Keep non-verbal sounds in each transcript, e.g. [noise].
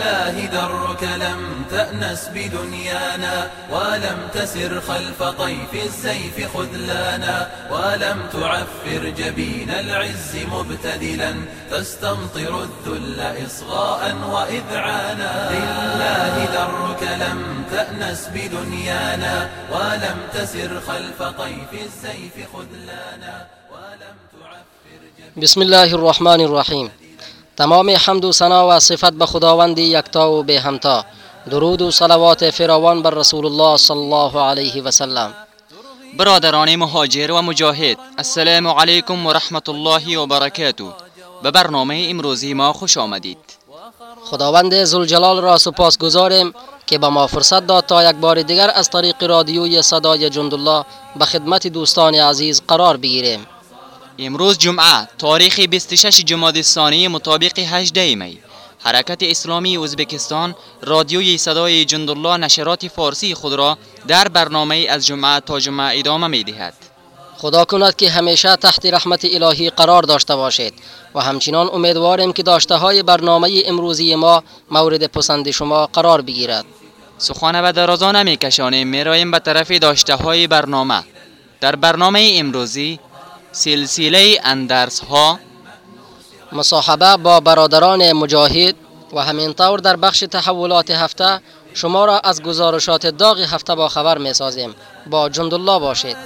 لله درك لم تأنس بدنيانا ولم تسر خلف طيف السيف خذلانا ولم تعفر جبين العز مبتدلا تستمطر الذل إصغاء وإذعانا لله درك لم تأنس بدنيانا ولم تسر خلف طيف السيف خذلانا ولم تعفر جبين بسم الله الرحمن الرحیم تمام حمد و ثنا و صفت به خداوند یکتا و به همتا. درود و صلوات فراوان بر رسول الله صلی الله علیه و سلم. برادران مهاجر و مجاهد السلام علیکم و رحمت الله و برکاته. به برنامه امروزی ما خوش آمدید. خداوند زلجلال را سپاس گذاریم که به ما فرصت داد تا یک بار دیگر از طریق رادیوی صدای جندالله به خدمت دوستان عزیز قرار بگیریم. امروز جمعه تاریخ 26 جمادی الثانی مطابق 18 می. حرکت اسلامی ازبکستان رادیوی صدای جندالله نشرات فارسی خود را در برنامه از جمعه تا جمعه ادامه می دهد. خدا کند که همیشه تحت رحمت الهی قرار داشته باشید و همچنان امیدواریم که داشته های برنامه امروزی ما مورد پسند شما قرار بگیرد. سخن به درازا نمی کشانیم می به طرف داشته های برنامه. در برنامه امروزی سلسله اندرس ها مصاحبه با برادران مجاهد و همینطور در بخش تحولات هفته شما را از گزارشات داغ هفته با خبر می سازیم با جندالله باشید.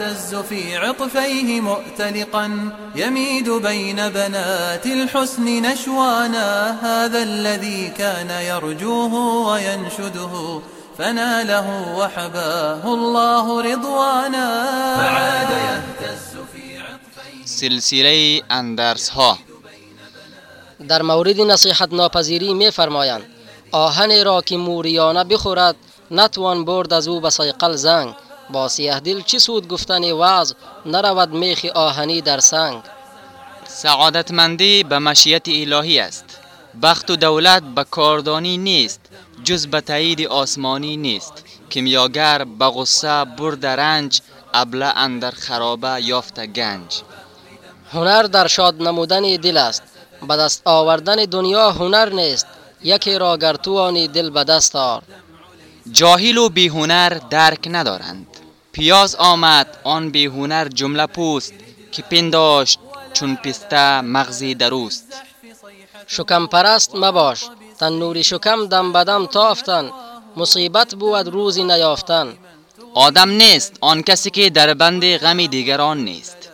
يهتز في عطفيه مؤتلقا يميد بين بنات الحسن نشوانا هذا الذي كان يرجوه وينشده فناله وحباه الله رضوانا. فعاد يهتز في سلسله اندرس ها در مورد نصیحت ناپذیری می فرمایند آهن را که موریانه بخورد نتوان برد از او به سیقل زنگ. با سیه دل چی سود گفتن وعظ نرود میخ آهنی در سنگ. سعادتمندی به مشیت الهی است. بخت و دولت به کاردانی نیست جز به تایید آسمانی نیست. کیمیاگر به غصه برد رنج ابله اندر خرابه یافت گنج. هنر در شاد نمودن دل است. به دست آوردن دنیا هنر نیست. یکی را گر توانی دل به دست آر. جاهل و بیهنر درک ندارند. پیاز آمد آن بیهنر جمله پوست که پنداشت چون پسته مغزی دروست شکم پرست مباش تنوری شکم دم بدم تافتن. مصیبت بود روزی نیافتن. آدم نیست آن کسی که در بند غم دیگران نیست.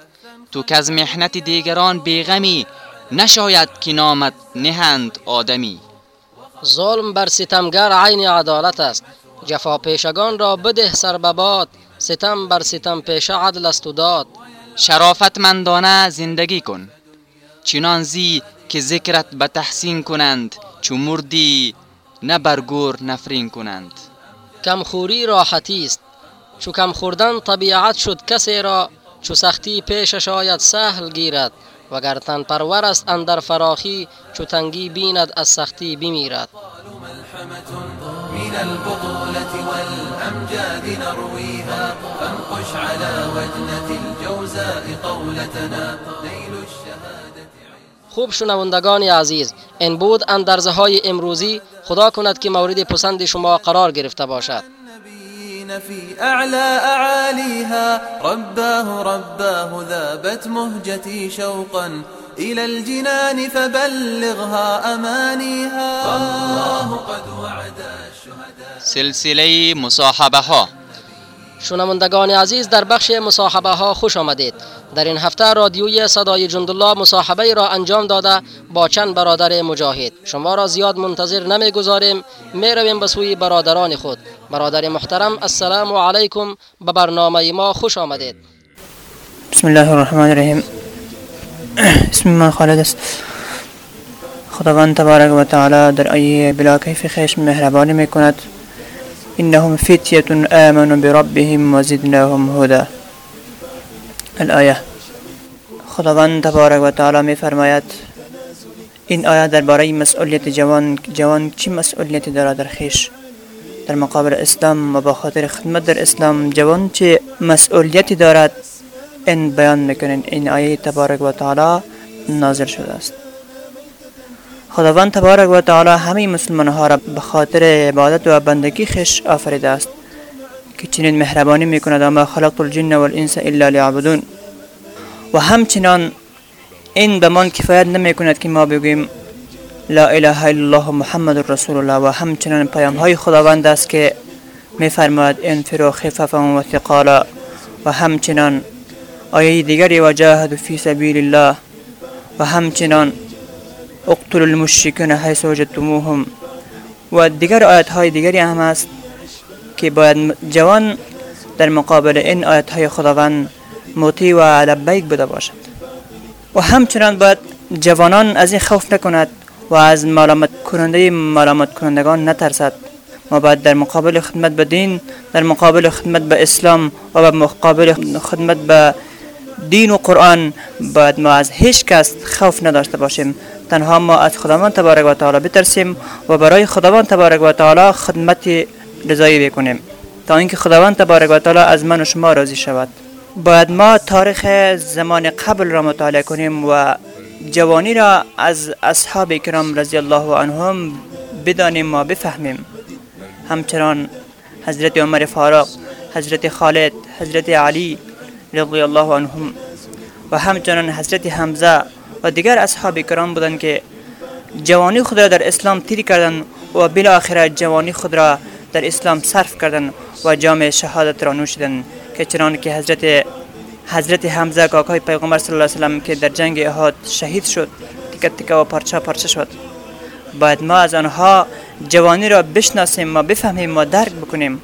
تو که از محنت دیگران بیغمی نشاید که نامت نهند آدمی. ظلم بر ستمگر عین عدالت است. جفا پیشگان را بده سر به باد ستم بر ستم پیشه عدل است و داد. شرافتمندانه زندگی کن. چنان زی که ذکرت به تحسین کنند چو مردی نه برگور نفرین کنند. کمخوری راحتی است. چو کم خوردن طبیعت شد کسی را چو سختی پیشش آید سهل گیرد وگر تن پرور است اندر فراخی چو تنگی بیند از سختی بمیرد. من البطولة والأمجاد نرويها فانقش على وجنة الجوزاء قولتنا نيل الشهادة خوب شنوندگان عزیز این بود اندرزه های امروزی. خدا کند که مورد پسند شما قرار گرفته باشد. في أعلى أعاليها. رباه رباه ذابت مهجتي شوقا إلى الجنان فبلغها أمانيها. فالله قد وعد الشهداء سلسله مصاحبه ها شنوندگان عزیز در بخش مصاحبه ها خوش آمدید. در این هفته رادیوی صدای جندالله مصاحبه را انجام داده با چند برادر مجاهد. شما را زیاد منتظر نمی گذاریم می رویم به سوی برادران خود. برادر محترم السلام علیکم. به برنامه ما خوش آمدید. بسم الله الرحمن الرحیم. اسم من خالد است. خداوند تبارک و تعالی در آیه بلا کیف خیش مهربانی می‌کند. انهم فتیه آمنوا بربهم وزدناهم هدى. الآیه. خداوند تبارک و تعالی میفرماید این آیه درباره مسئولیت جوان جوان چی مسئولیتی دارد در خیش؟ در مقابل اسلام و با خاطر خدمت در اسلام جوان چه مسئولیتی دارد؟ این بیان می‌کنین. این آیه تبارک و تعالی نازل شده است. خداوند تبارک و تعالی همه مسلمان ها را به خاطر عبادت و بندگی خش آفریده است. که چنین مهربانی می‌کند اما خلقت الجن والانس الا ليعبدون و همچنان این به من کفایت نمی کند که ما بگوییم لا اله الا الله محمد رسول الله. و همچنان پیام های خداوند است که میفرماید انفروا خففا و ثقالا و همچنان آیه دیگری و جاهد فی سبیل الله و همچنان اقتل المشرکین حیث وجدتموهم. و دیگر آیت های دیگری هم است که باید جوان در مقابل این آیت های خداوند مطیع و لبیک بوده باشد. و همچنان باید جوانان از این خوف نکند. و از ملامت کننده ملامت کنندگان نترسد. ما باید در مقابل خدمت به دین در مقابل خدمت به اسلام و به مقابل خدمت به دین و قرآن باید ما از هیچ کس خوف نداشته باشیم. تنها ما از خداوند تبارک و تعالی بترسیم و برای خداوند تبارک و تعالی خدمت رضایی بکنیم. تا اینکه خداوند تبارک و تعالی از من و شما راضی شود. باید ما تاریخ زمان قبل را مطالعه کنیم و جوانی را از اصحاب کرام رضی الله عنهم بدانیم و بفهمیم. همچنان حضرت عمر فاروق حضرت خالد حضرت علی رضی الله عنهم و همچنان حضرت حمزه و دیگر اصحاب کرام بودند که جوانی خود را در اسلام تیر کردند و بالاخره جوانی خود را در اسلام صرف کردند و جام شهادت را نوشیدند. که چنان که حضرت حضرت حمزه کاکای پیغمبر صلی الله علیه و که در جنگ احد شهید شد تکه تکه و پارچه پارچه شد. باید ما از آنها جوانی را بشناسیم و بفهمیم و درک بکنیم.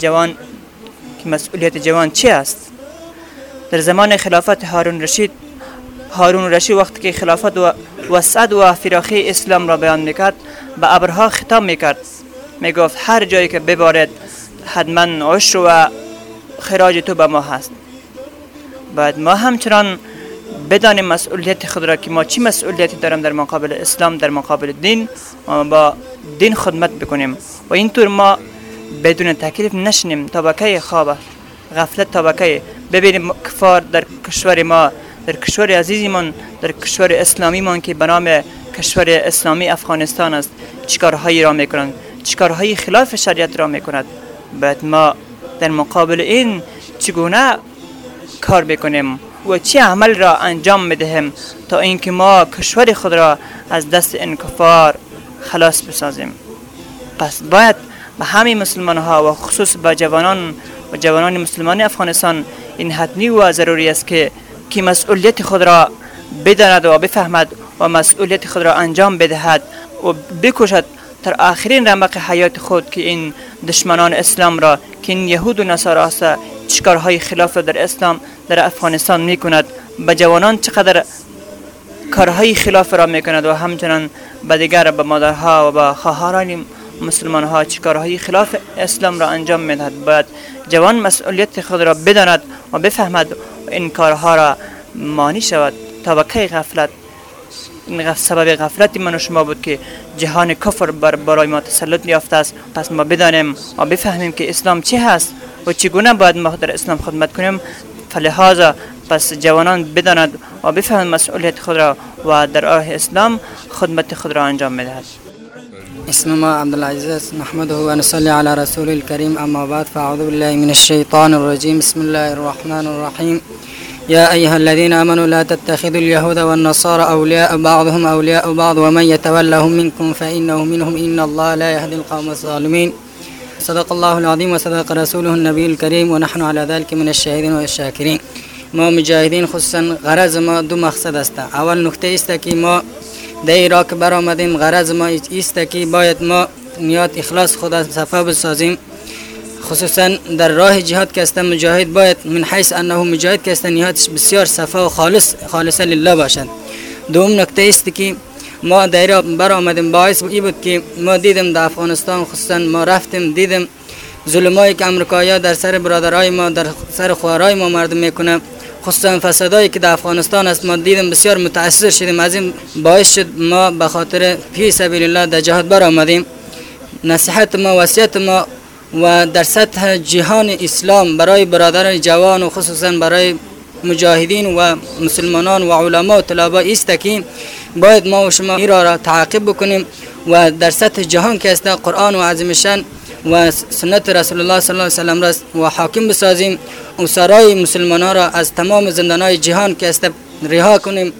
جوان که مسئولیت جوان چی است؟ در زمان خلافت هارون رشید هارون رشید وقتی که خلافت و وسعت و فراخی اسلام را بیان می‌کرد به ابرها خطاب می‌کرد. می‌گفت هر جایی که ببارد حتما عشر و خراج تو به ما هست. باید ما همچنان بدانیم مسئولیت خود را که ما چی مسئولیتی داریم در مقابل اسلام در مقابل دین با دین خدمت بکنیم. و اینطور ما بدون تکلیف نشنیم طبقه خواب غفلت طبقه. ببینیم کفار در کشور ما در کشور عزیزیمان در کشور اسلامیمان که به نام کشور اسلامی افغانستان است چیکارهایی را می‌کنند؟ چیکارهایی خلاف شریعت را می‌کند؟ باید ما در مقابل این چگونه کار بکنیم و چه عمل را انجام بدهیم تا اینکه ما کشور خود را از دست انکفار خلاص بسازیم. پس باید به همه مسلمان ها و خصوص به جوانان و جوانان مسلمان افغانستان این حتمی و ضروری است که که مسئولیت خود را بداند و بفهمد و مسئولیت خود را انجام بدهد و بکشد تا آخرین رمق حیات خود که این دشمنان اسلام را که این یهود و نصارا است چکارهای خلاف در اسلام در افغانستان می کند به جوانان چقدر کارهای خلاف را می کند و همچنان به دیگر به مادرها و به خواهران مسلمان ها چکارهای خلاف اسلام را انجام می دهد باید جوان مسئولیت خود را بداند و بفهمد این کارها را مانی شود. تا به غفلت این سبب غفلت من و شما بود که جهان کفر بر برای ما تسلط یافته است. پس ما بدانیم و بفهمیم که اسلام چه هست. و چگونه باید ما در اسلام خدمت کنیم؟ فلهذا پس جوانان بداند و بفهم مسئولیت خود را و در راه اسلام خدمت خود را انجام میدهد. اسم ما عبد العزيز نحمده ونصلي على رسول الكريم أما بعد فأعوذ بالله من الشيطان الرجيم بسم الله الرحمن الرحيم يا أيها الذين آمنوا لا تتخذوا اليهود والنصارى أولياء بعضهم أولياء بعض ومن يتولهم منكم فإنه منهم إن الله لا يهدي القوم الظالمين صدق الله العظيم وصدق رسوله النبي الكريم ونحن على ذلك من الشاهدين والشاكرين ما مجاهدین خصوصا غرض ما دو مقصد است اول نکته است که ما در عراق برآمدیم غرض ما است که باید ما نیات اخلاص خدا صفا بسازیم خصوصا در راه جهاد که است مجاهد باید من حیث انه مجاهد که است نیاتش بسیار صفا و خالص خالصه لله باشد دوم نکته است که ما در بر آمدیم باعث ای بود که ما دیدم در افغانستان خصوصا ما رفتیم دیدم ظلمایی که امریکایی در سر برادرای ما در سر خوارای ما مردم می‌کنه. خصوصا فسادایی که در افغانستان است ما دیدم بسیار متاثر شدیم. از این باعث شد ما به خاطر فی سبیل الله در جهاد بر آمدیم نصیحت ما وصیت ما و در سطح جهان اسلام برای برادران جوان و خصوصا برای مجاهدین و مسلمانان و علما و طلبا است که باید ما و شما ایرا را تعقیب بکنیم و در سطح جهان که است قرآن و عظیمشان و سنت رسول الله صلی الله علیه و سلم را و حاکم بسازیم. و سرای مسلمانان را از تمام زندانهای جهان که است رها کنیم.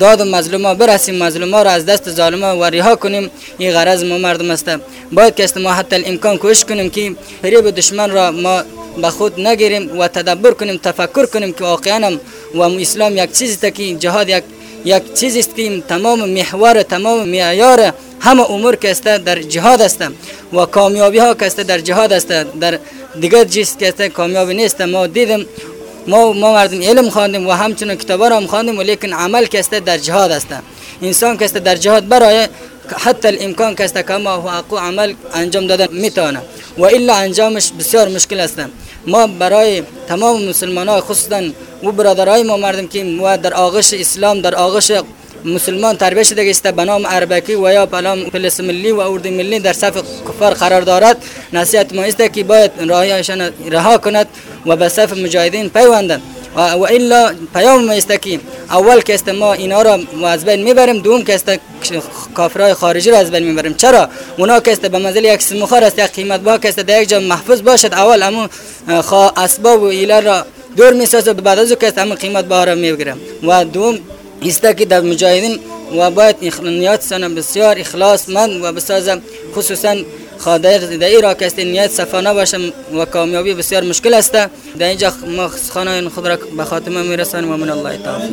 داد مظلوما برسیم مظلوما را از دست ظالما و رها کنیم. این غرض ما مردم است. باید که است ما حتی الامکان کوشش کنیم که فریب دشمن را ما به خود نگیریم و تدبر کنیم تفکر کنیم که واقعا و اسلام یک چیزی است که جهاد یک یک چیزی است که تمام محور تمام معیار همه امور که است در جهاد است و کامیابی ها که است در جهاد است. در دیگر چیز که است کامیابی نیست. ما دیدم ما ما مردم علم خواندیم و همچنین کتابا را خواندیم ولیکن عمل که است در جهاد است. انسان که است در جهاد برای حتی الامکان که است کما حقوق عمل انجام دادن می‌تونه و الا انجامش بسیار مشکل است. ما برای تمام مسلمان ها خصوصا و برادرای ما مردم که و در آغوش اسلام در آغوش مسلمان تربیت شده است به نام اربکی و یا به پلیس ملی و اردو ملی در صف کفار قرار دارد نصیحت ما است که باید راهیشان رها کند و به صف پیوندند و الا پیام است اول که است ما اینا را از بین می‌بریم دوم که است کافرای خارجی را از بین می‌بریم چرا؟ اونا که است به منزل یک سمخار است یک قیمت با که است در یک جا محفوظ باشد. اول امو اسباب و ایلا را دور می‌سازه بعد از که است همون قیمت با را می‌گیرم و دوم است که در مجاهدین و باید سن بسیار اخلاص من و بسازم خصوصا خادر در ایرا که است نیت صفانه باشم و کامیابی بسیار مشکل است. در اینجا ما خانه خود را به خاتمه میرسانیم و من الله تعالی.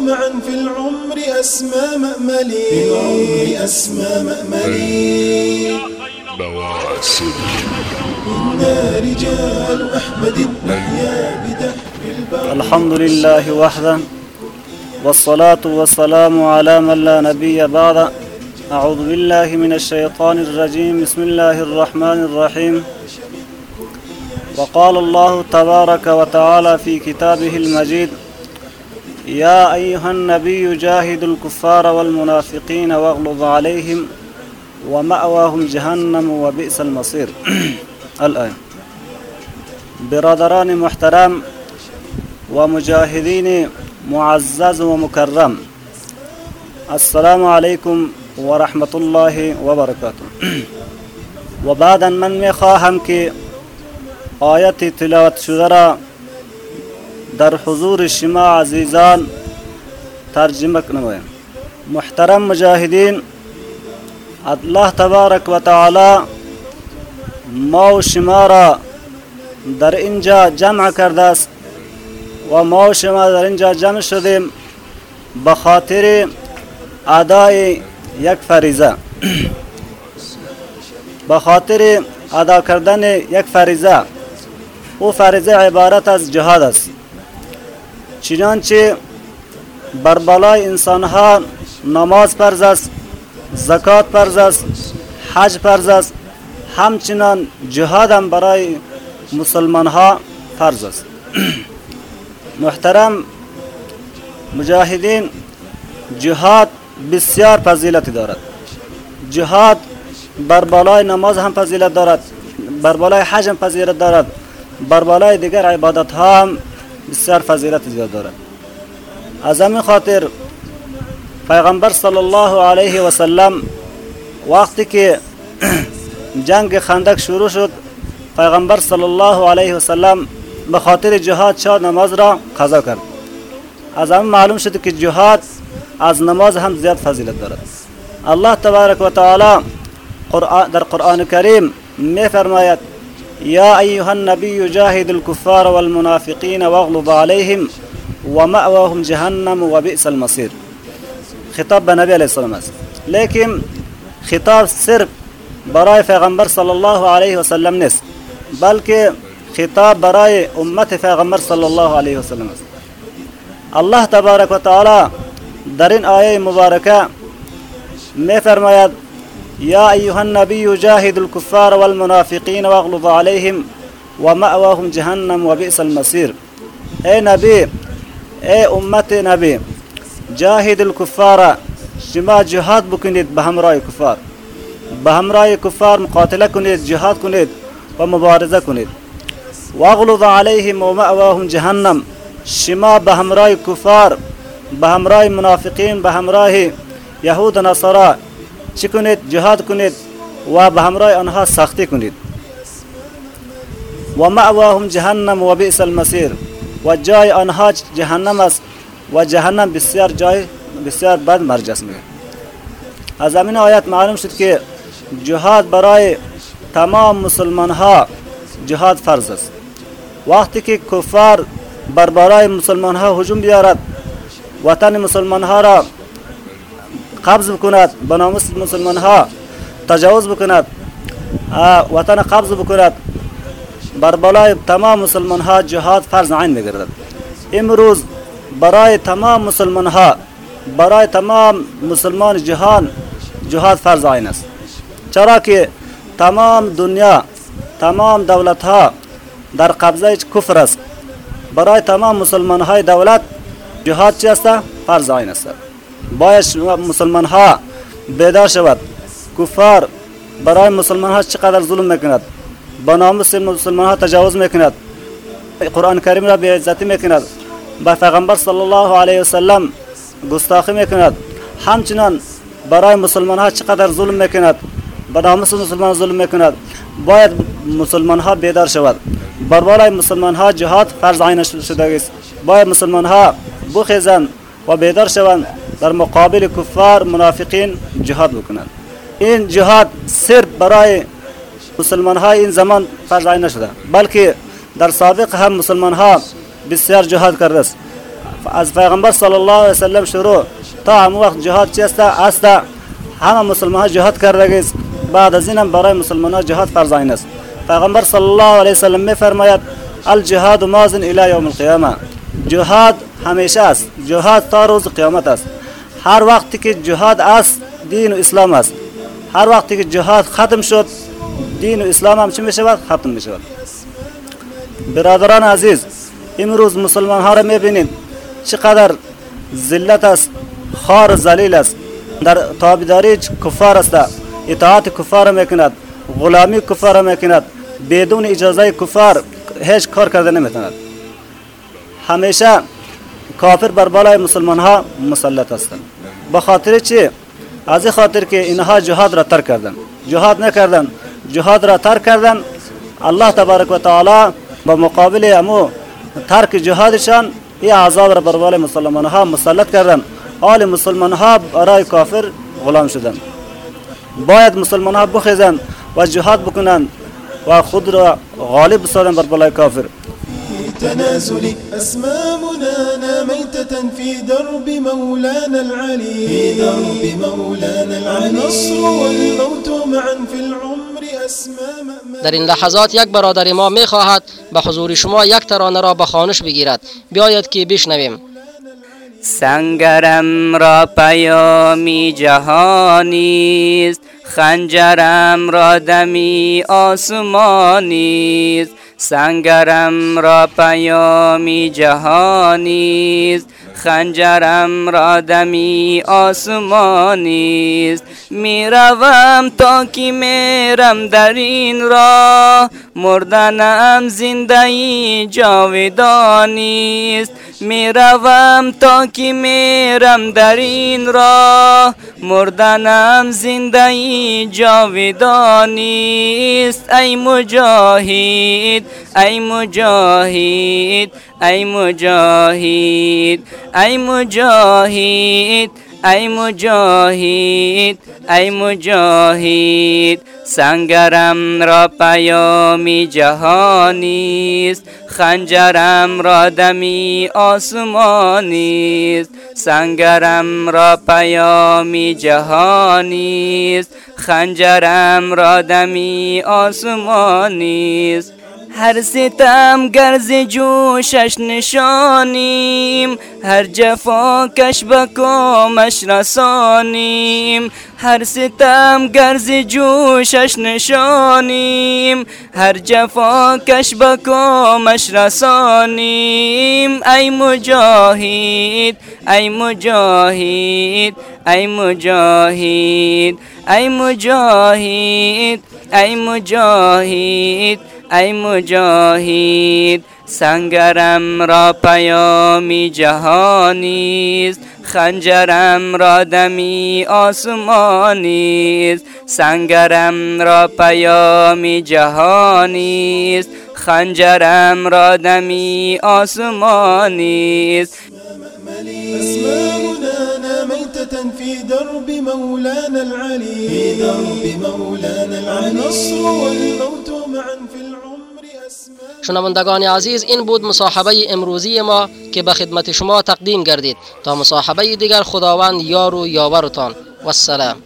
معا في العمر أسمى مأملي. في العمر أسمى مأملي. بواسل إنا رجال أحمد نحيا بدحر البر الحمد لله وحده والصلاة والسلام على من لا نبي بعد أعوذ بالله من الشيطان الرجيم. بسم الله الرحمن الرحيم. وقال الله تبارك وتعالى في كتابه المجيد يا أيها النبي جاهد الكفار والمنافقين واغلظ عليهم ومأواهم جهنم وبئس المصير. [clears throat] الآية برادران محترم ومجاهدين معزز ومكرم السلام عليكم ورحمة الله وبركاته. وبعدا من میخواهم که آیت تلاوت شده را در حضور شما عزیزان ترجمة کنم محترم مجاهدین الله تبارک و تعالی ما و شما را در اینجا جمع کرده است و ما و شما در اینجا جمع شدیم. به خاطر ادای یک فریضه. به خاطر ادا کردن یک فریضه، او فریضه عبارت از جهاد است. چنانچه بر بالای انسان ها نماز فرض است، زکات فرض است، حج فرض است، همچنان جهاد هم برای مسلمان ها فرض است. [clears throat] محترم مجاهدین، جهاد بسیار فضیلت دارد. جهاد بر بالای نماز هم فضیلت دارد بر بالای حج هم فضیلت دارد بر بالای دیگر عبادت ها هم بسیار فضیلت زیاد دارد. از همین خاطر پیغمبر صلی الله علیه و سلم وقتی که [clears throat] جنگ خندق شروع شد پیغمبر صلی الله علیه و سلم به خاطر جهاد شاد نماز را قضا کرد. از همین معلوم شد که جهاد از نماز هم زیاد فضیلت دارد. الله تبارک و تعالی در قرآن کریم می فرماید یا ایها النبی جاهد الكفار والمنافقین واغلظ عليهم ومأواهم جهنم وبئس المصير خطاب به نبی علیه السلام است. لیکن خطاب صرف برای پیغمبر صلی الله علیه و سلم نیست بلکه خطاب برای امت پیغمبر صلی الله علیه و سلم است. الله تبارک و تعالی در این آیه مبارکه می فرماید یا ایها النبی جاهد الكفار والمنافقین واغلظ عليهم ومأواهم جهنم وبئس المصير. ای نبی ای امت نبی جاهد الكفار شما جهاد بکنید به همراه کفار به همراه کفار مقاتلة کنید جهاد کنید و مبارزه کنید واغلظ عليهم ومأواهم جهنم. شما به همراه کفار به همراه منافقین به همراه یهود جهاد کنید و به آنها سختی کنید. و معواهم جهنم و بئس المصیر. و جای آنها جهنم است و جهنم بسیار جای بسیار بد مرجع است. از همین آیت معلوم شد که جهاد برای تمام مسلمان ها جهاد فرض است. وقتی که کفار بر برای مسلمان ها هجوم بیارد ватани мусулмонҳоро қабз бикунад ба номуси мусулмонҳо таҷавуз бикунад ватан қабз бикунад бар балои тамом мусулмонҳо ҷиҳод фарз айн мегардад имрӯз барои тамом мусулмонҳо барои тамом мусулмони ҷаҳон ҷиҳод фарз айн аст. Чаро ки тамом дунё тамом давлатҳо дар қабзаи куфр аст барои тамом мусулмонҳои давлат جهاد چی است فرض عین است باید مسلمان ها بیدار شود. کفار برای مسلمان ها چقدر ظلم می‌کند؟ با ناموس مسلمان ها تجاوز می‌کند. قرآن کریم را عزتی می‌کند. با پیغمبر صلی الله علیه وسلم گستاخی می‌کند. همچنان برای مسلمان ها چقدر ظلم می‌کند؟ ناموس مسلمان ظلم می‌کند باید مسلمان ها بیدار شود بر بالای مسلمان ها جهاد فرض عین شده است باید مسلمان ها بخیزند و بیدار شوند در مقابل کفار منافقین جهاد بکنند این جهاد صرف برای مسلمان های این زمان فرض عین نشده بلکه در سابق هم مسلمان ها بسیار جهاد کرده است از پیغمبر صلی الله علیه وسلم شروع تا هم وقت جهاد چی است است همه مسلمان ها جهاد کرده است بعد از این هم برای مسلمان ها جهاد فرض عین است. پیغمبر صلی الله علیه وسلم می فرماید الجهاد مازن الی یوم القیامه. جهاد همیشه است. جهاد تا روز قیامت است. هر وقتی که جهاد است دین و اسلام است. هر وقتی که جهاد ختم شد دین و اسلام هم چه می شود ختم می شود برادران عزیز امروز مسلمان ها را می بینید چقدر ذلت است خار زلیل است. در تابیداری کفار است. اطاعت کفار می‌کند غلامی کفار می‌کند بدون اجازه کفار هیچ کار کرده نمی‌تواند. همیشه کافر بر بالای مسلمان ها مسلط هستند. به خاطر چی؟ از خاطر که اینها جهاد را ترک کردند. جهاد نکردند جهاد را ترک کردند. الله تبارک و تعالی به مقابل امو ترک جهادشان این عذاب را بر بالای مسلمان ها مسلط کردند. حال مسلمان ها برای کافر غلام شدند. باید مسلمان ها بخیزند و جهاد بکنند و خود را غالب بسازند بر بالای کافر. تنازل أسمامنا ميتة في درب مولانا العلي. في درب مولانا العلي. النصر والموت معا في العمر أسمى در این لحظات یک برادر ما می خواهد به حضور شما یک ترانه را به خانش بگیرد. بیاید که بشنویم. سنگرم را پیامی جهانیست خنجرم را دمی آسمانیست سنگرم را پیامی جهانیست خنجرم را دمی آسمانیست می‌روم تا که میرم در این راه. مردنم زندگی جاودانیست می‌روم تا که میرم در این راه. مردنم زندگی جاودانیست ای مجاهد ای مجاهد ای مجاهد ای مجاهد. ای مجاهد ای مجاهد سنگرم را پیامی جهانیست خنجرم را دمی آسمانیست سنگرم را پیامی جهانیست خنجرم را دمی آسمانیست. هر ستم گرز جوشش نشانیم هر جفا کش بکامش رسانیم. هر ستم گرز جوشش نشانیم هر جفا کش بکامش رسانیم. ای مجاهد ای مجاهد ای مجاهد ای مجاهد ای مجاهد. ای مجاهد سنگرم را پیامی جهانی است. خنجرم را دمی آسمانی است. سنگرم را پیامی جهانی است. خنجرم را دمی آسمانی است. أسماؤنا ميتة في درب مولانا العلي. في درب مولانا العلي. النصر والموت معا شنوندگان عزیز این بود مصاحبه امروزی ما که به خدمت شما تقدیم گردید. تا مصاحبه دیگر خداوند یار و یاورتان. والسلام.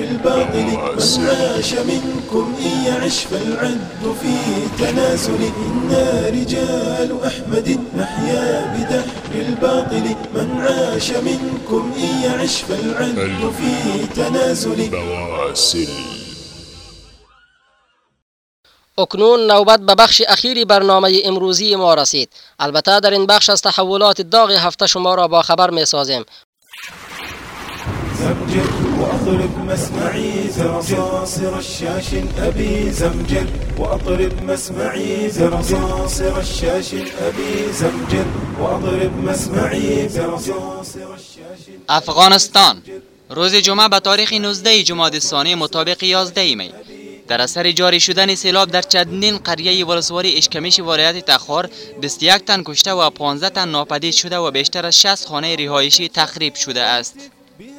الباطل من عاش منكم إن يعش فالعد في تنازل إنا رجال أحمد نحيا بدحر الباطل من عاش منكم إن يعش فالعد في تنازل بواسل اکنون نوبت به بخش اخیری برنامه امروزی ما رسید. البته در این بخش از تحولات داغ هفته شما را با خبر می سازیم وأضرب مسمعي الشاش أبي زمجر وأضرب مسمعي الشاش أبي زمجر وأضرب مسمعي زرصاصر الشاش افغانستان روز جمعه به تاریخ 19 جمادی الثانی مطابق 11 می. در اثر جاری شدن سیلاب در چندین قریه ولسوالی اشکمیش ولایت تخار 21 تن کشته و 15 تن ناپدید شده و بیشتر از 60 خانه رهایشی تخریب شده است.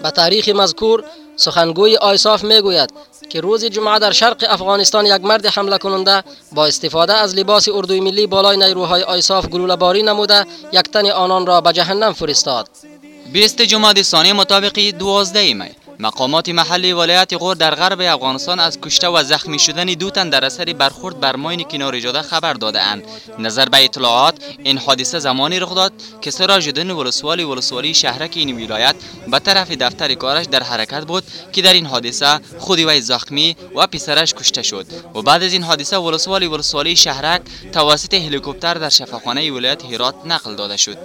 به تاریخ مذکور سخنگوی آیساف می گوید که روز جمعه در شرق افغانستان یک مرد حمله کننده با استفاده از لباس اردوی ملی بالای نیروهای آیساف گلوله باری نموده یک تن آنان را به جهنم فرستاد. 20 جمادی ثانی مطابق 12 می مقامات محلی ولایت غور در غرب افغانستان از کشته و زخمی شدن دو تن در اثر برخورد بر ماین کنار جاده خبر داده اند نظر به اطلاعات این حادثه زمانی رخ داد که سراج الدین ولسوالی ولسوالی شهرک این ولایت به طرف دفتر کارش در حرکت بود که در این حادثه خود وی زخمی و پسرش کشته شد. و بعد از این حادثه ولسوالی ولسوالی شهرک توسط هلیکوپتر در شفاخانه ولایت هرات نقل داده شد.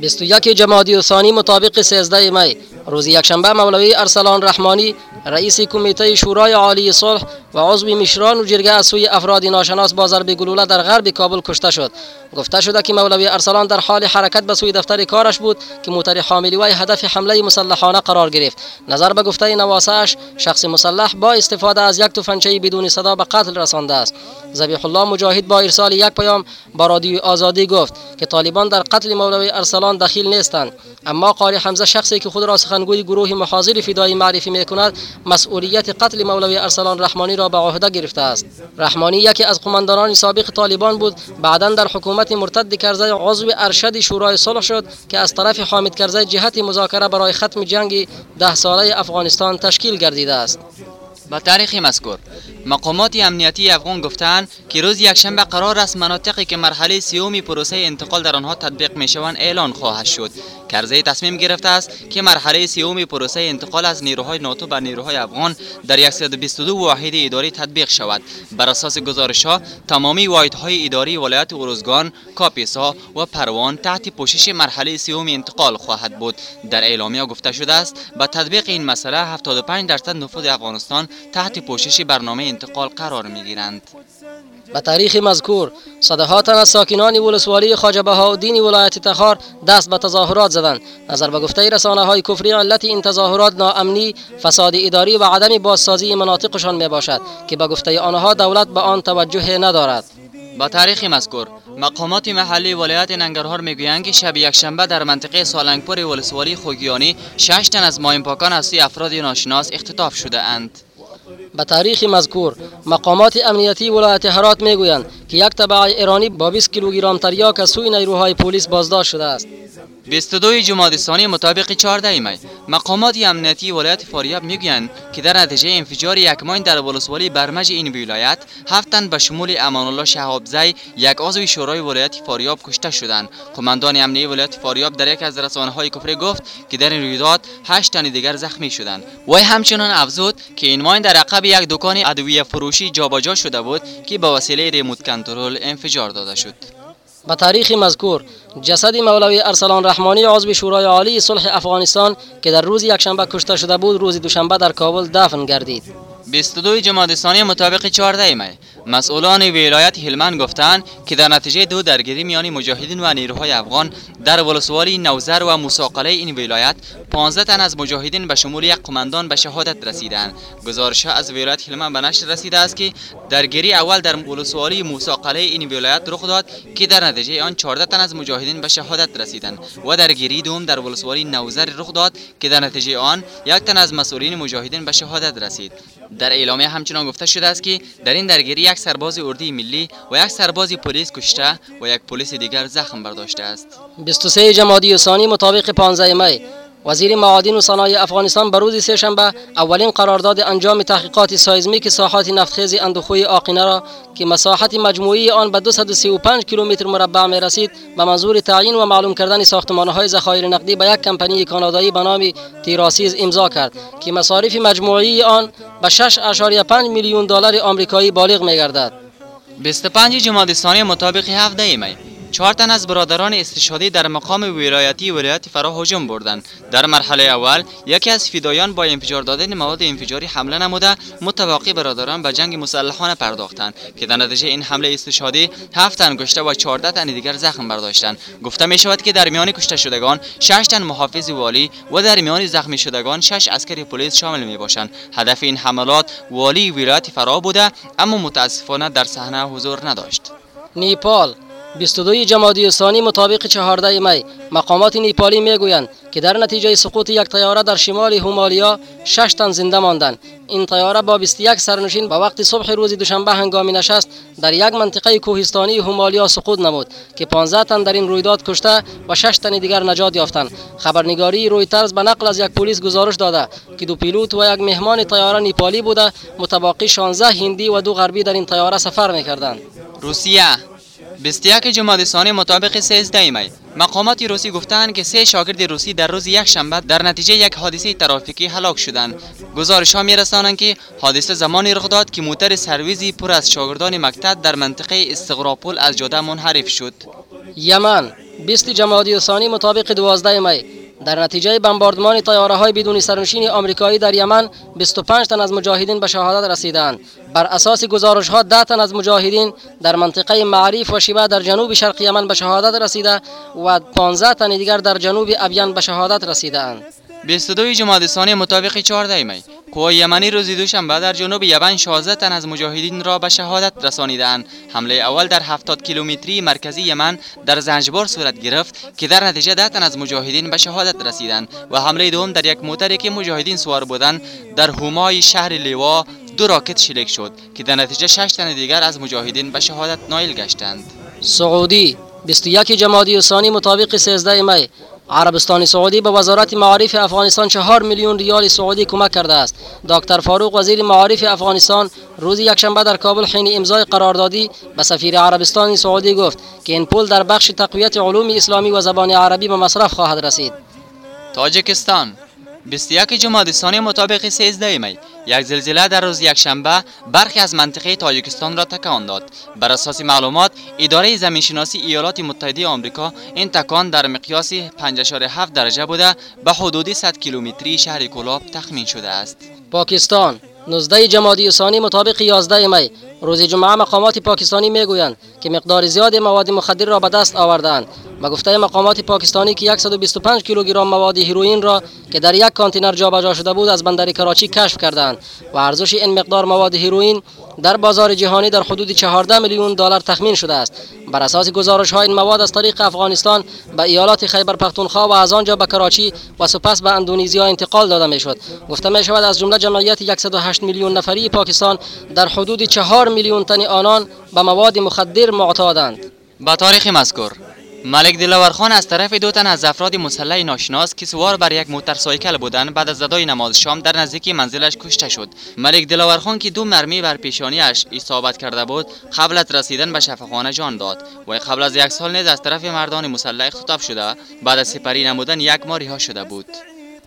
21 جمادی الثانی مطابق 13 می روز یکشنبه مولوی ارسلان رحمانی رئیس کمیته شورای عالی صلح و عضو مشران و جرگه از سوی افراد ناشناس با ضرب گلوله در غرب کابل کشته شد. گفته شده که مولوی ارسلان در حال حرکت به سوی دفتر کارش بود که موتر حاملی وی هدف حمله مسلحانه قرار گرفت. نظر به گفته نواسهش شخص مسلح با استفاده از یک تفنگچه بدون صدا به قتل رسانده است. ذبیح الله مجاهد با ارسال یک پیام با رادیو آزادی گفت که طالبان در قتل مولوی ارسلان دخیل نیستند. اما قاری حمزه شخصی که خود را سخنگوی گروه محاضر فدایی معرفی می کند مسئولیت قتل مولوی ارسلان رحمانی را به عهده گرفته است. رحمانی یکی از قماندانان سابق طالبان بود بعدا در حکومت مرتد کرزی عضو ارشد شورای صلح شد که از طرف حامد کرزی جهت مذاکره برای ختم جنگ ده ساله افغانستان تشکیل گردیده است. به تاریخ مذکور مقامات امنیتی افغان گفتند که روز یکشنبه قرار است مناطقی که مرحله سیومی پروسه انتقال در آنها تطبیق می شوند اعلان خواهد شد. کرزی تصمیم گرفته است که مرحله سیومی پروسه انتقال از نیروهای ناتو به نیروهای افغان در 122 واحد اداری تطبیق شود. بر اساس گزارش ها تمامی واحدهای اداری ولایت اروزگان کاپیسا و پروان تحت پوشش مرحله سیومی انتقال خواهد بود. در اعلامیه گفته شده است با تطبیق این مسئله 75 درصد نفوذ افغانستان تحت پوشش برنامه انتقال قرار می گیرند. به تاریخ مذکور صدها تن از ساکنان ولسوالی خواجه بهاءالدین ولایت تخار دست به تظاهرات زدند. نظر به گفته رسانه های کفری علت این تظاهرات ناامنی فساد اداری و عدم بازسازی مناطقشان می باشد که به گفته آنها دولت به آن توجه ندارد. با تاریخ مذکور مقامات محلی ولایت ننگرهار می‌گویند که شب یکشنبه در منطقه سالنگپور ولسوالی خوگیانی شش تن از ماین پاکان از سوی افراد ناشناس اختطاف شده اند به تاریخ مذکور مقامات امنیتی ولایت هرات می‌گویند که یک تبع ایرانی با 20 کیلوگرم تریاک از سوی نیروهای پلیس بازداشت شده است. 22 جمادی ثانی مطابق 14 می مقامات امنیتی ولایت فاریاب می‌گویند که در نتیجه انفجار یک ماین در ولسوالی برمج این ولایت هفت تن به شمول امان الله شهابزی یک عضو شورای ولایت فاریاب کشته شدند. قماندان امنیتی ولایت فاریاب در یک از رسانه های کفری گفت که در این رویداد 8 تن دیگر زخمی شدند. وی همچنان افزود که این ماین در عقب یک دکان ادویه فروشی جابجا شده بود که به وسیله ریموت کنترل انفجار داده شد. به تاریخ مذکور جسد مولوی ارسلان رحمانی عضو شورای عالی صلح افغانستان که در روز یکشنبه کشته شده بود روز دوشنبه در کابل دفن گردید. 22 جمادی ثانی مطابق 14 می مسئولان ولایت هلمند گفتند که در نتیجه دو درگیری میان مجاهدین و نیروهای افغان در ولسوالی نوزر و مساقله این ولایت 15 تن از مجاهدین به شمول یک قماندان به شهادت رسیدند. گزارش از ولایت هلمند به نشر رسیده است که درگیری اول در ولسوالی مساقله این ولایت رخ داد که در نتیجه آن 14 تن از مجاهدین به شهادت رسیدند و درگیری دوم در ولسوالی نوزر رخ داد که در نتیجه آن یک تن از مسئولین مجاهدین به شهادت رسید. در اعلامیه همچنان گفته شده است که در این درگیری یک سرباز اردی ملی و یک سرباز پلیس کشته و یک پلیس دیگر زخم برداشته است. 23 جمادی ثانی مطابق 15 می وزیر معادن و صنایع افغانستان به روز سهشنبه اولین قرارداد انجام تحقیقات سایزمیک ساحات نفتخیز اندوخوی آقینه را که مساحت مجموعی آن به 235 کیلومتر مربع می رسید به منظور تعیین و معلوم کردن ساختمانهای ذخایر نقدی به یک کمپانی کانادایی به نام تیراسیز امضا کرد که مصارف مجموعی آن به 6.5 میلیون دلار آمریکایی بالغ می گردد. 25 جمادی ثانی مطابق 17 می چهار تن از برادران استشهادی در مقام ولایتی ولایت فرا هجوم بردند. در مرحله اول یکی از فدایان با انفجار دادن مواد انفجاری حمله نموده متواقی برادران به جنگ مسلحانه پرداختند که در نتیجه این حمله استشهادی هفت تن کشته و 14 تن دیگر زخم برداشتند. گفته می شود که در میان کشته شدگان 6 تن محافظ والی و در میان زخمی شدگان 6 عسکر پلیس شامل می باشند هدف این حملات والی ولایت فرا بوده اما متاسفانه در صحنه حضور نداشت. نیپال 22 جمادی ثانی مطابق 14 می مقامات نیپالی می‌گویند که در نتیجه سقوط یک طیاره در شمال هومالیا 6 تن زنده ماندند. این طیاره با 21 سرنشین به وقت صبح روز دوشنبه هنگامی نشست در یک منطقه کوهستانی هومالیا سقوط نمود که 15 تن در این رویداد کشته و 6 تن دیگر نجات یافتند. خبرنگاری رویترز به نقل از یک پلیس گزارش داده که دو پیلوت و یک مهمان طیاره نیپالی بوده متباقی 16 هندی و دو غربی در این طیاره سفر می‌کردند. روسیه 21 جمادی مطابق 13 می مقامات روسی گفتند که سه شاگرد روسی در روز یک شنبه در نتیجه یک حادثه ترافیکی هلاک شدند. گزارش ها میرسانند که حادثه زمانی رخ داد که موتر سرویزی پر از شاگردان مکتب در منطقه استقراپول از جاده منحرف شد. یمن. 20 جمادی ثانی مطابق 12 می در نتیجه بمباردمان طیاره های بدون سرنشین آمریکایی در یمن 25 تن از مجاهدین به شهادت رسیدند. بر اساس گزارش ها 10 تن از مجاهدین در منطقه معریف و شیبه در جنوب شرق یمن به شهادت رسیده و 15 تن دیگر در جنوب ابیان به شهادت رسیدند. 22 جمادی ثانی مطابق 14 می قوای یمنی روز دوشنبه در جنوب یمن 16 تن از مجاهدین را به شهادت رسانیدند حمله اول در 70 کیلومتری مرکزی یمن در زنجبار صورت گرفت که در نتیجه 10 تن از مجاهدین به شهادت رسیدند و حمله دوم در یک موتری که مجاهدین سوار بودند در همای شهر لیوا دو راکت شلیک شد که در نتیجه 6 تن دیگر از مجاهدین به شهادت نایل گشتند. سعودی 21 جمادی ثانی مطابق 13 می. عربستان سعودی به وزارت معارف افغانستان چهار میلیون ریال سعودی کمک کرده است. دکتر فاروق وزیر معارف افغانستان روز یکشنبه در کابل حین امضای قراردادی به سفیر عربستان سعودی گفت که این پول در بخش تقویت علوم اسلامی و زبان عربی به مصرف خواهد رسید. تاجیکستان 21 جمادی ثانی مطابق 13 می یک زلزله در روز یکشنبه برخی از منطقه تاجیکستان را تکان داد. بر اساس معلومات اداره زمینشناسی ایالات متحده آمریکا این تکان در مقیاس 5.7 درجه بوده به حدود 100 کیلومتری شهر کلاب تخمین شده است. پاکستان 19 جمادی ثانی مطابق 11 می. روز جمعه مقامات پاکستانی می‌گویند که مقدار زیاد مواد مخدر را به دست آوردند به گفته مقامات پاکستانی که 125 کیلوگرم مواد هیروئین را که در یک کانتینر جابجا شده بود از بندر کراچی کشف کردند و ارزش این مقدار مواد هیروئین در بازار جهانی در حدود 14 میلیون دلار تخمین شده است. بر اساس گزارش ها این مواد از طریق افغانستان به ایالات خیبر پختونخوا و از آنجا به کراچی و سپس به اندونزیا انتقال داده می شد گفته می شود از جمله جمعیت 108 میلیون نفری پاکستان در حدود 4 میلیون تن آنان به مواد مخدر معتادند. با تاریخ مذکور. ملک دلاور خان از طرف دو تن از افراد مسلح ناشناس که سوار بر یک موتورسایکل بودند بعد از زدای نماز شام در نزدیکی منزلش کشته شد. ملک دلاور خان که دو مرمی بر پیشانیش اصابت کرده بود قبل از رسیدن به شفاخانه جان داد. و قبل از یک سال نیز از طرف مردان مسلح خطاب شده بعد از سپری نمودن یک ماه رها شده بود.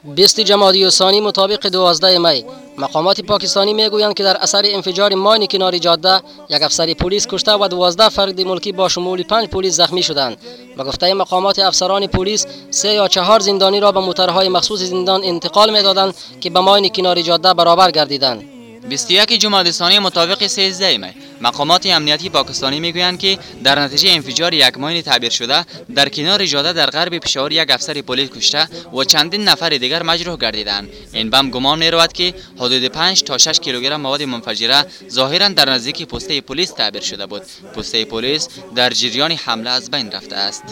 20 جمادی ثانی مطابق 12 می. مقامات پاکستانی می‌گویند که در اثر انفجار ماین کنار جاده یک افسر پلیس کشته و 12 فرد ملکی با شمول 5 پلیس زخمی شدند. به گفته مقامات افسران پلیس سه یا چهار زندانی را به موترهای مخصوص زندان انتقال می‌دادند که به ماین کنار جاده برابر گردیدند. 21 جمادی ثانی مطابق 13 می مقامات امنیتی پاکستانی می‌گویند که در نتیجه انفجار یک ماین تعبیر شده در کنار جاده در غرب پشاور یک افسر پلیس کشته و چندین نفر دیگر مجروح گردیدند. این بم گمان می رود که حدود 5 تا 6 کیلوگرم مواد منفجره ظاهرا در نزدیکی پسته پلیس تعبیر شده بود. پسته پلیس در جریان حمله از بین رفته است.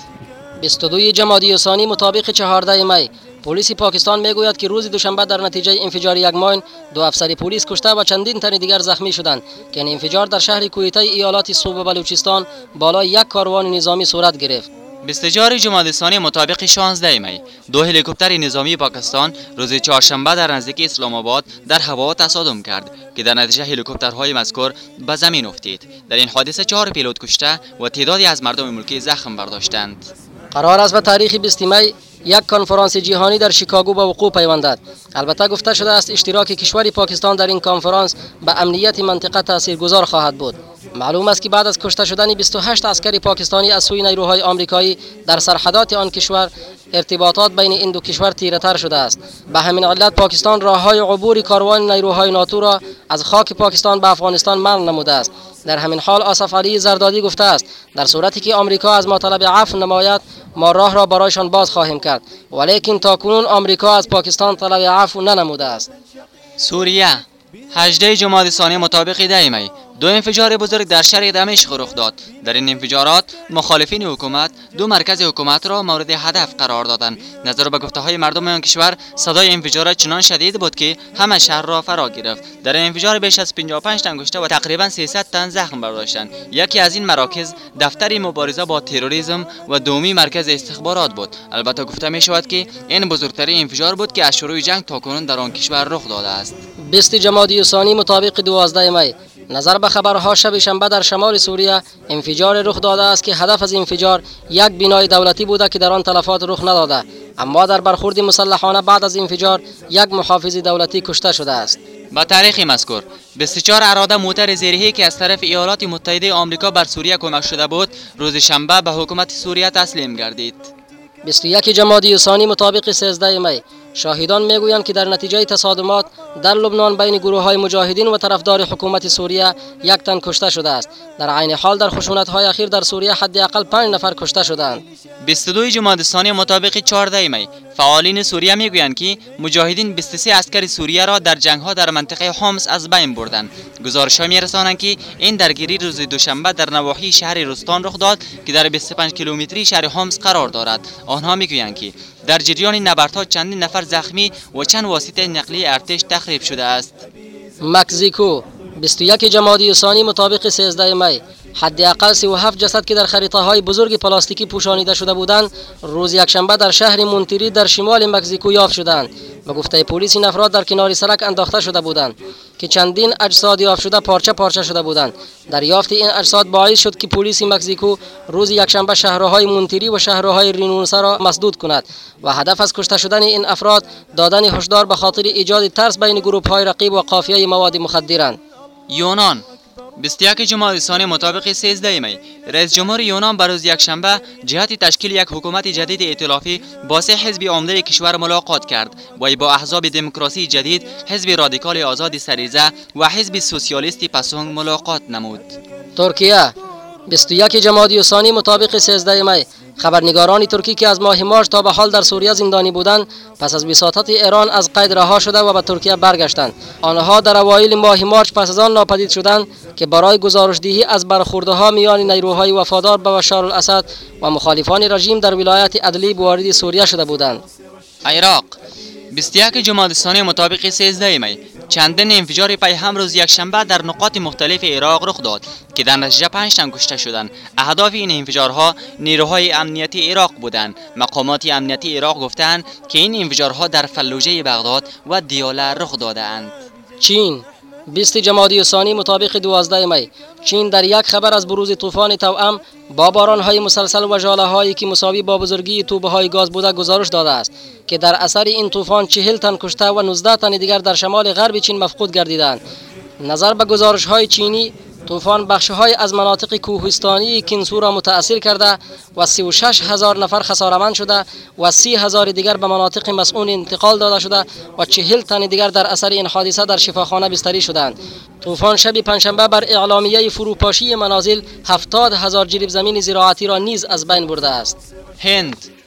22 جمادی ثانی مطابق 14 می پلیس پاکستان می‌گوید که روز دوشنبه در نتیجه انفجار یک ماین دو افسر پلیس کشته و چندین تن دیگر زخمی شدند. که این انفجار در شهر کویته ایالات صوب بلوچستان بالای یک کاروان نظامی صورت گرفت. 24 جمادی ثانی مطابق 16 می. دو هلیکوپتر نظامی پاکستان روز چهارشنبه در نزدیک اسلام آباد در هوا تصادم کرد که در نتیجه هلیکوپترهای مذکور به زمین افتید. در این حادثه چهار پیلوت کشته و تعدادی از مردم ملکی زخم برداشتند. قرار است به تاریخ 20 می یک کنفرانس جهانی در شیکاگو به وقوع پیوندد. البته گفته شده است اشتراک کشور پاکستان در این کنفرانس به امنیت منطقه تاثیرگذار خواهد بود. معلوم است که بعد از کشته شدن 28 عسکر پاکستانی از سوی نیروهای آمریکایی در سرحدات آن کشور ارتباطات بین این دو کشور تر شده است. به همین علت پاکستان راههای عبور کاروان نیروهای ناتو را از خاک پاکستان به افغانستان منع نموده است. در همین حال آصف علی زردادی گفته است در صورتی که آمریکا از ما طلب عفو نماید ما راه را برایشان باز خواهیم کرد. ولیکن تاکنون آمریکا از پاکستان طلب عفو ننموده است. سوریه 18 جمادی ثانی مطابق دی دو انفجار بزرگ در شهر دمشق رخ داد. در این انفجارات مخالفین حکومت دو مرکز حکومت را مورد هدف قرار دادند. نظر به گفته های مردم آن کشور صدای انفجارات چنان شدید بود که همه شهر را فرا گرفت. در انفجار بیش از 55 تن کشته و تقریبا 300 تن زخم برداشتند. یکی از این مراکز دفتر مبارزه با تروریسم و دومی مرکز استخبارات بود. البته گفته می شود که این بزرگترین انفجار بود که از شروع جنگ تا کنون در آن کشور رخ داده است. 20 جمادی ثانی مطابق 12 می نظر به خبرها شب شنبه در شمال سوریه انفجار رخ داده است که هدف از انفجار یک بنای دولتی بوده که در آن تلفات رخ نداده. اما در برخورد مسلحانه بعد از انفجار یک محافظ دولتی کشته شده است. با تاریخ مذکور 24 اراده موتر زیرهی که از طرف ایالات متحده آمریکا بر سوریه کمک شده بود روز شنبه به حکومت سوریه تسلیم گردید. 21 جمادی ثانی مطابق 13 می شاهدان می‌گویند که در نتیجه تصادمات در لبنان بین گروه های مجاهدین و طرفدار حکومت سوریه یک تن کشته شده است. در عین حال در خشونت های اخیر در سوریه حداقل 5 نفر کشته شدند 22 جمادی مطابق 14 می فعالین سوریه می‌گویند که مجاهدین 23 عسکر سوریه را در جنگ ها در منطقه حمص از بین بردند. گزارش ها میرسانند که این درگیری روز دوشنبه در نواحی شهر رستان رخ داد که در 25 کیلومتری شهر حمص قرار دارد. آنها می‌گویند که در جریان نبردها چندین نفر زخمی و چند واسطه نقلیه ارتش تخریب شده است. مکزیکو 21 جمادی ثانی مطابق 13 می. حداقل 37 جسد که در خریطه های بزرگ پلاستیکی پوشانیده شده بودند روز یکشنبه در شهر مونتری در شمال مکزیکو یافت شدند و گفته پلیس این افراد در کنار سرک انداخته شده بودند که چندین اجساد یافت شده پارچه پارچه شده بودند. دریافت این اجساد باعث شد که پلیس مکزیکو روز یکشنبه شهرهای مونتری و شهرهای رینونسا را مسدود کند و هدف از کشته شدن این افراد دادن هشدار به خاطر ایجاد ترس بین گروه های رقیب و قافیه مواد مخدرند. یونان 21 جمادی مطابق 13 می رئیس جمهور یونان بروز یکشنبه جهت تشکیل یک حکومت جدید ائتلافی با سه حزب عمده کشور ملاقات کرد. و با احزاب دموکراسی جدید حزب رادیکال آزاد سریزه و حزب سوسیالیستی پسونگ ملاقات نمود. ترکیه 21 جمادی ثانی مطابق 13 می خبرنگاران ترکی که از ماه مارچ تا به حال در سوریه زندانی بودند پس از وساطت ایران از قید رها شده و به ترکیه برگشتند. آنها در اوایل ماه مارچ پس از آن ناپدید شدند که برای گزارشدهی از برخورده ها میان نیروهای وفادار به بشار الاسد و مخالفان رژیم در ولایت ادلیب وارد سوریه شده بودند. عراق 21 جمادی مطابق 13 می چندین انفجار پی هم روز یکشنبه در نقاط مختلف عراق رخ داد که در نتیجه پنج تن کشته شدند. اهداف این انفجارها نیروهای امنیتی عراق بودند. مقامات امنیتی عراق گفتند که این انفجارها در فلوجه بغداد و دیاله رخ دادهاند. چین 20 جمادی ثانی مطابق 12 می. چین در یک خبر از بروز طوفان توأم با باران های مسلسل و ژاله هایی که مساوی با بزرگی توبه های گاز بوده گزارش داده است که در اثر این طوفان 40 تن کشته و 19 تن دیگر در شمال غرب چین مفقود گردیدند. نظر به گزارش های چینی طوفان بخشهای از مناطق کوهستانی کینسو را متأثر کرده و 36 هزار نفر خسارمند شده و 30 هزار دیگر به مناطق مسئول انتقال داده شده و 40 تن دیگر در اثر این حادثه در شفاخانه بستری شدند طوفان شب پنجشنبه بر اعلامیه فروپاشی منازل 70 هزار جریب زمین زراعتی را نیز از بین برده است. هند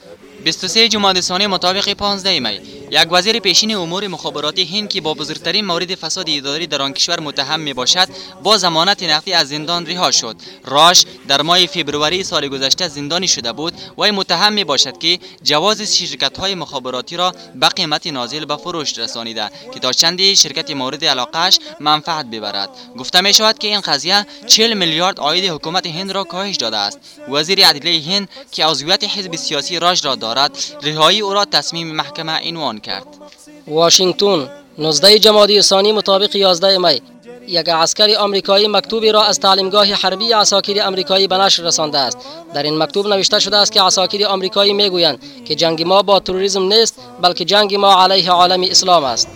23 جمادی ثانی مطابق 15 می یک وزیر پیشین امور مخابراتی هند که با بزرگترین مورد فساد اداری در آن کشور متهم می باشد با ضمانت نقدی از زندان رها شد. راش در ماه فوریه سال گذشته زندانی شده بود و متهم می باشد که جواز شرکت های مخابراتی را به قیمت نازل به فروش رسانیده که تا چندی شرکت مورد علاقهش منفعت ببرد. گفته می شود که این قضیه 40 میلیارد عاید حکومت هند را کاهش داده است. وزیر عدلیه هند که عضویت حزب سیاسی راج را دارد رهایی او را تصمیم محکمه عنوان کرد. واشنگتن 19 جمادی ثانی مطابق 11 می یک عسکر آمریکایی مکتوبی را از تعلیمگاه حربی عساکر آمریکایی به نشر رسانده است. در این مکتوب نوشته شده است که عساکر آمریکایی می‌گویند که جنگ ما با تروریسم نیست بلکه جنگ ما علیه عالم اسلام است.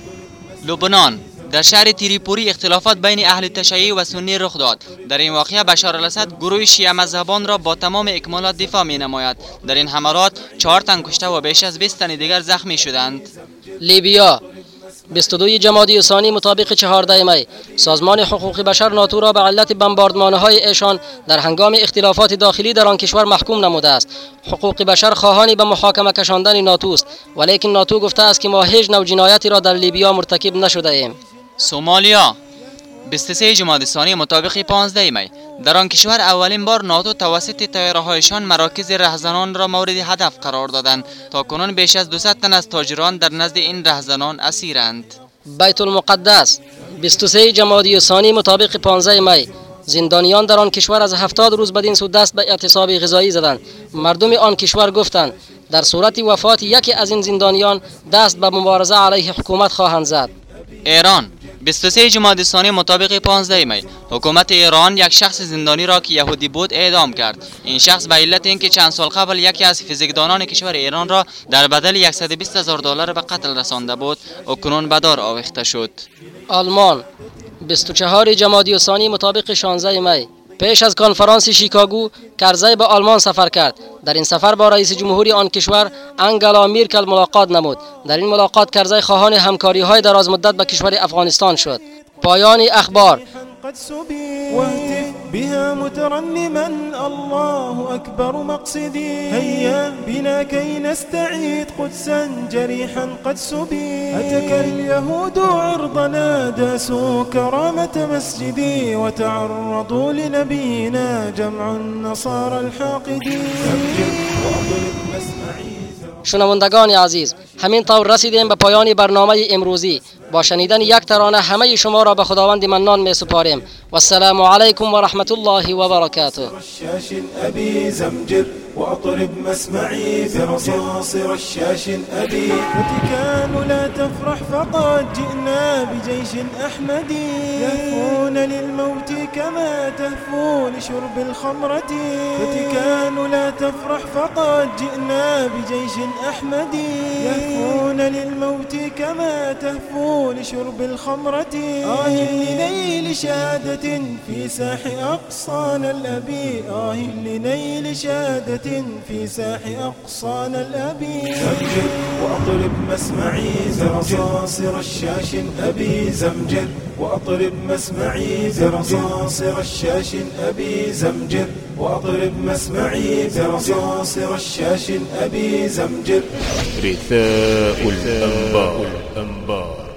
لبنان در شهر تریپوری اختلافات بین اهل تشیع و سنی رخ داد. در این واقعه بشار الاسد گروه شیعه مذهبان را با تمام اکمالات دفاع می نماید در این حملات چهار تن کشته و بیش از 20 تن دیگر زخمی شدند. لیبیا 22 جمادی ثانی مطابق 14 می سازمان حقوق بشر ناتو را به علت بمباردمان های ایشان در هنگام اختلافات داخلی در آن کشور محکوم نموده است. حقوق بشر خواهانی به محاکمه کشاندن ناتو است. ولیکن ناتو گفته است که ما هیچ نوع جنایتی را در لیبیا مرتکب نشده ایم. سومالیا. 23 جمادی ثانی مطابق 15 می. در آن کشور اولین بار ناتو توسط تیارهایشان مراکز رهزنان را مورد هدف قرار دادند تا کنون بیش از 200 تن از تاجران در نزد این رهزنان اسیرند. بیت المقدس 23 جمادی ثانی مطابق 15 می. زندانیان در آن کشور از هفتاد روز بدین سو دست به اعتصاب غذایی زدند. مردم آن کشور گفتند در صورت وفات یکی از این زندانیان دست به مبارزه علیه حکومت خواهند زد. ایران. 23 جمادی ثانی مطابق 15 می. حکومت ایران یک شخص زندانی را که یهودی بود اعدام کرد. این شخص به علت اینکه چند سال قبل یکی از فیزیکدانان کشور ایران را در بدل 120 هزار دلار به قتل رسانده بود کنون به دار آویخته شد. آلمان. 24 جمادی ثانی مطابق 16 می. پیش از کنفرانس شیکاگو کرزی به آلمان سفر کرد. در این سفر با رئیس جمهوری آن کشور انگلا میرکل ملاقات نمود. در این ملاقات کرزی خواهان همکاری های دراز مدت به کشور افغانستان شد. پایان اخبار. بها مترنما. الله أكبر مقصدي. هيا بنا كي نستعيد قدسا جريحا قد سبي. أتك اليهود عرضنا داسوا كرامة مسجدي. وتعرضوا لنبينا جمع النصارى الحاقدين شنوندگان عزیز همین طور رسیدیم به پایان برنامه امروزی. با شنیدن یک ترانه همه شما را به خداوند منان می سپاریم. و السلام علیکم و رحمت الله و برکاته. رشاش أبي زمجر وأطرب مسمعي برصاص رشاش أبي. فتكان لا تفرح فقد جئنا بجيش أحمدي يهفون للموت كما تهفو لشرب الخمرة. فتكان لا تفرح فقد جئنا بجيش أحمدي يهفون للموت كما تهفو لشرب الخمرة آه لنيل شهادة في ساح أقصانا الأبي آه لنيل شهادة في ساح أقصانا الأبي زمجر وأطرب مسمعي برصاص رشاش أبي. زمجر وأطرب مسمعي برصاص رشاش أبي. زمجر وأطرب مسمعي برصاص رشاش أبي. زمجر رثاء الأنباء.